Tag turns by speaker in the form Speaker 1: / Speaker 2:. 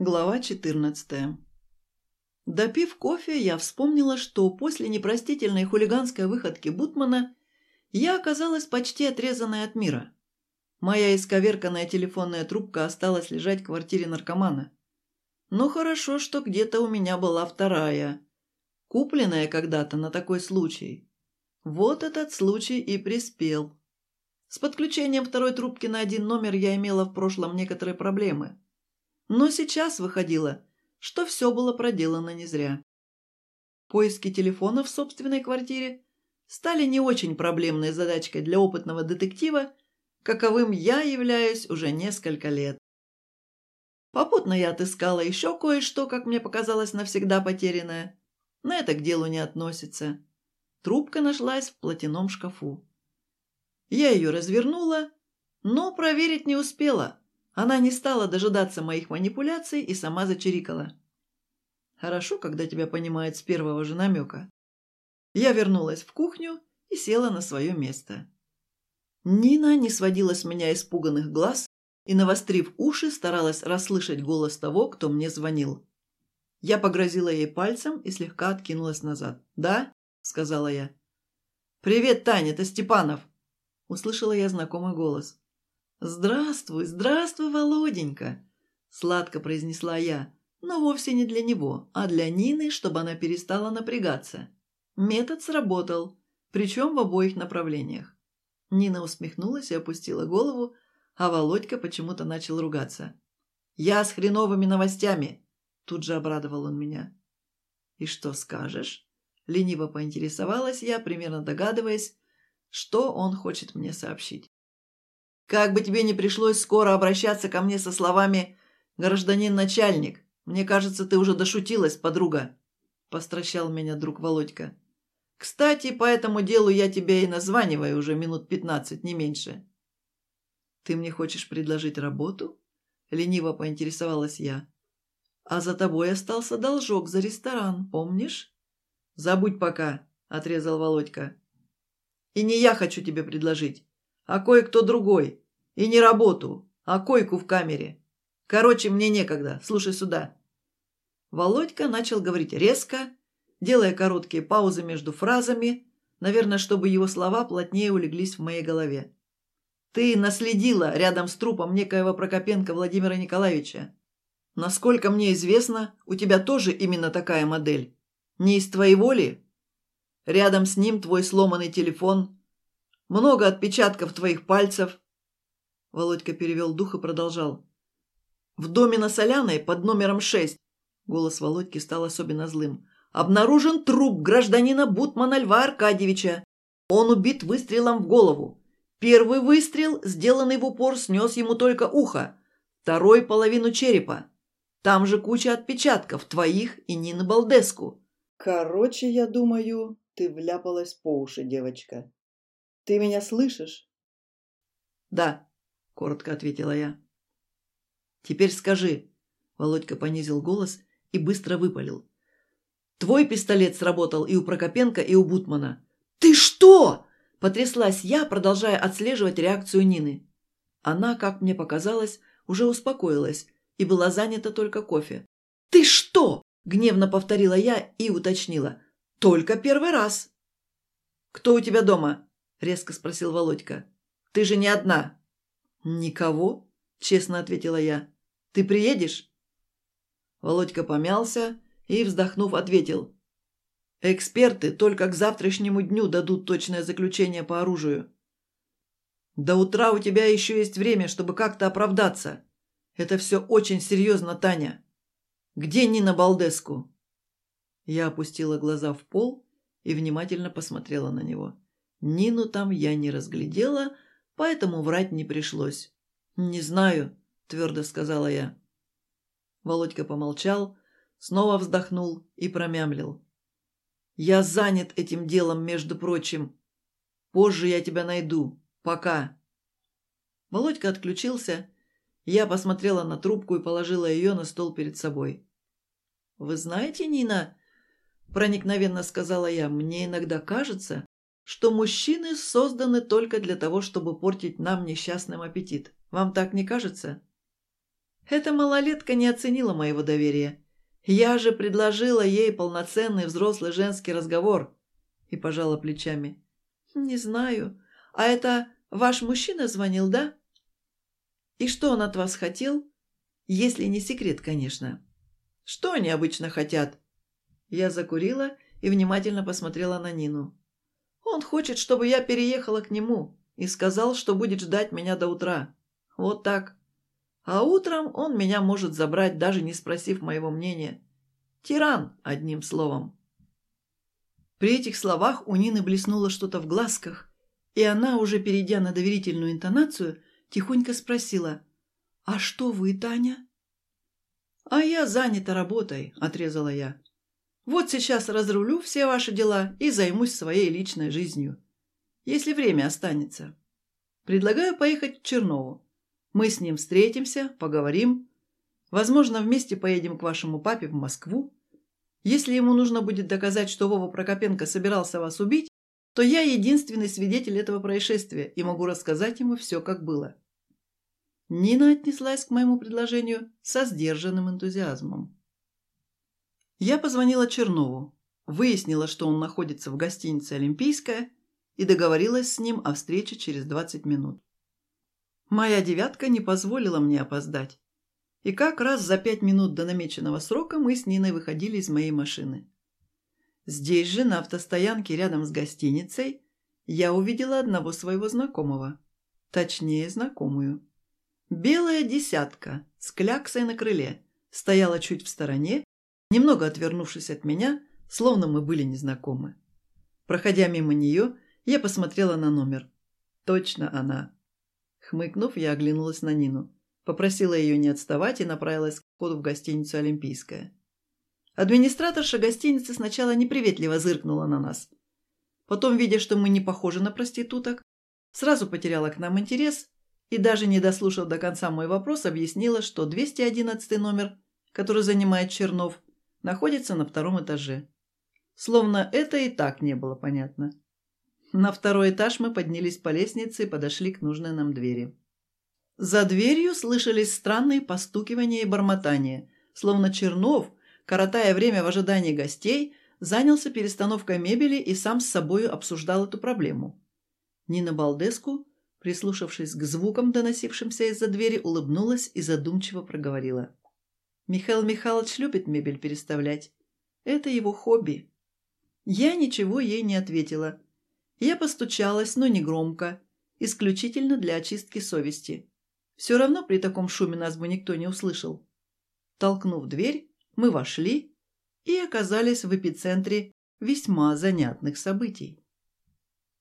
Speaker 1: Глава 14. Допив кофе, я вспомнила, что после непростительной хулиганской выходки Бутмана я оказалась почти отрезанной от мира. Моя исковерканная телефонная трубка осталась лежать в квартире наркомана. Но хорошо, что где-то у меня была вторая, купленная когда-то на такой случай. Вот этот случай и приспел. С подключением второй трубки на один номер я имела в прошлом некоторые проблемы – но сейчас выходило, что все было проделано не зря. Поиски телефона в собственной квартире стали не очень проблемной задачкой для опытного детектива, каковым я являюсь уже несколько лет. Попутно я отыскала еще кое-что, как мне показалось, навсегда потерянное. Но это к делу не относится. Трубка нашлась в платяном шкафу. Я ее развернула, но проверить не успела. Она не стала дожидаться моих манипуляций и сама зачирикала. Хорошо, когда тебя понимают с первого же намека. Я вернулась в кухню и села на свое место. Нина не сводила с меня испуганных глаз и, навострив уши, старалась расслышать голос того, кто мне звонил. Я погрозила ей пальцем и слегка откинулась назад. «Да?» — сказала я. «Привет, Таня, это Степанов!» — услышала я знакомый голос. «Здравствуй, здравствуй, Володенька!» – сладко произнесла я, но вовсе не для него, а для Нины, чтобы она перестала напрягаться. Метод сработал, причем в обоих направлениях. Нина усмехнулась и опустила голову, а Володька почему-то начал ругаться. «Я с хреновыми новостями!» – тут же обрадовал он меня. «И что скажешь?» – лениво поинтересовалась я, примерно догадываясь, что он хочет мне сообщить. Как бы тебе не пришлось скоро обращаться ко мне со словами «Гражданин начальник, мне кажется, ты уже дошутилась, подруга», – постращал меня друг Володька. «Кстати, по этому делу я тебя и названиваю уже минут пятнадцать, не меньше». «Ты мне хочешь предложить работу?» – лениво поинтересовалась я. «А за тобой остался должок за ресторан, помнишь?» «Забудь пока», – отрезал Володька. «И не я хочу тебе предложить а кое-кто другой. И не работу, а койку в камере. Короче, мне некогда, слушай сюда». Володька начал говорить резко, делая короткие паузы между фразами, наверное, чтобы его слова плотнее улеглись в моей голове. «Ты наследила рядом с трупом некоего Прокопенко Владимира Николаевича. Насколько мне известно, у тебя тоже именно такая модель. Не из твоей воли? Рядом с ним твой сломанный телефон, много отпечатков твоих пальцев». Володька перевел дух и продолжал. «В доме на Соляной под номером шесть голос Володьки стал особенно злым, обнаружен труп гражданина Бутмана Льва Аркадьевича. Он убит выстрелом в голову. Первый выстрел, сделанный в упор, снес ему только ухо, второй – половину черепа. Там же куча отпечатков, твоих и Нины Балдеску. Короче, я думаю, ты вляпалась по уши, девочка. Ты меня слышишь?» «Да», — коротко ответила я. «Теперь скажи», — Володька понизил голос и быстро выпалил. «Твой пистолет сработал и у Прокопенко, и у Бутмана». «Ты что?» — потряслась я, продолжая отслеживать реакцию Нины. Она, как мне показалось, уже успокоилась и была занята только кофе. «Ты что?» — гневно повторила я и уточнила. «Только первый раз». «Кто у тебя дома?» – резко спросил Володька. «Ты же не одна». «Никого?» – честно ответила я. «Ты приедешь?» Володька помялся и, вздохнув, ответил. «Эксперты только к завтрашнему дню дадут точное заключение по оружию. До утра у тебя еще есть время, чтобы как-то оправдаться. Это все очень серьезно, Таня. Где Нина Балдеску?» Я опустила глаза в пол и внимательно посмотрела на него. Нину там я не разглядела, поэтому врать не пришлось. «Не знаю», — твердо сказала я. Володька помолчал, снова вздохнул и промямлил. «Я занят этим делом, между прочим. Позже я тебя найду. Пока». Володька отключился. Я посмотрела на трубку и положила ее на стол перед собой. «Вы знаете, Нина...» — проникновенно сказала я. «Мне иногда кажется, что мужчины созданы только для того, чтобы портить нам несчастным аппетит. Вам так не кажется?» Эта малолетка не оценила моего доверия. Я же предложила ей полноценный взрослый женский разговор. И пожала плечами. Не знаю. А это ваш мужчина звонил, да? И что он от вас хотел? Если не секрет, конечно. Что они обычно хотят? Я закурила и внимательно посмотрела на Нину. Он хочет, чтобы я переехала к нему и сказал, что будет ждать меня до утра. Вот так. А утром он меня может забрать, даже не спросив моего мнения. Тиран, одним словом. При этих словах у Нины блеснуло что-то в глазках, и она, уже перейдя на доверительную интонацию, тихонько спросила, «А что вы, Таня?» «А я занята работой», — отрезала я. «Вот сейчас разрулю все ваши дела и займусь своей личной жизнью, если время останется. Предлагаю поехать к Чернову. Мы с ним встретимся, поговорим. Возможно, вместе поедем к вашему папе в Москву. Если ему нужно будет доказать, что Вова Прокопенко собирался вас убить, то я единственный свидетель этого происшествия и могу рассказать ему все, как было». Нина отнеслась к моему предложению со сдержанным энтузиазмом. Я позвонила Чернову, выяснила, что он находится в гостинице «Олимпийская» и договорилась с ним о встрече через 20 минут. Моя девятка не позволила мне опоздать. И как раз за пять минут до намеченного срока мы с Ниной выходили из моей машины. Здесь же, на автостоянке рядом с гостиницей, я увидела одного своего знакомого. Точнее, знакомую. Белая десятка с кляксой на крыле стояла чуть в стороне, немного отвернувшись от меня, словно мы были незнакомы. Проходя мимо нее, я посмотрела на номер. Точно она. Хмыкнув, я оглянулась на Нину. Попросила ее не отставать и направилась к входу в гостиницу «Олимпийская». Администраторша гостиницы сначала неприветливо зыркнула на нас. Потом, видя, что мы не похожи на проституток, сразу потеряла к нам интерес и даже не дослушав до конца мой вопрос, объяснила, что 211 номер, который занимает Чернов, находится на втором этаже. Словно это и так не было понятно. На второй этаж мы поднялись по лестнице и подошли к нужной нам двери. За дверью слышались странные постукивания и бормотания, словно Чернов, коротая время в ожидании гостей, занялся перестановкой мебели и сам с собою обсуждал эту проблему. Нина Балдеску прислушавшись к звукам, доносившимся из-за двери, улыбнулась и задумчиво проговорила. «Михаил Михайлович любит мебель переставлять. Это его хобби». Я ничего ей не ответила. Я постучалась, но не громко, исключительно для очистки совести. Все равно при таком шуме нас бы никто не услышал. Толкнув дверь, мы вошли и оказались в эпицентре весьма занятных событий.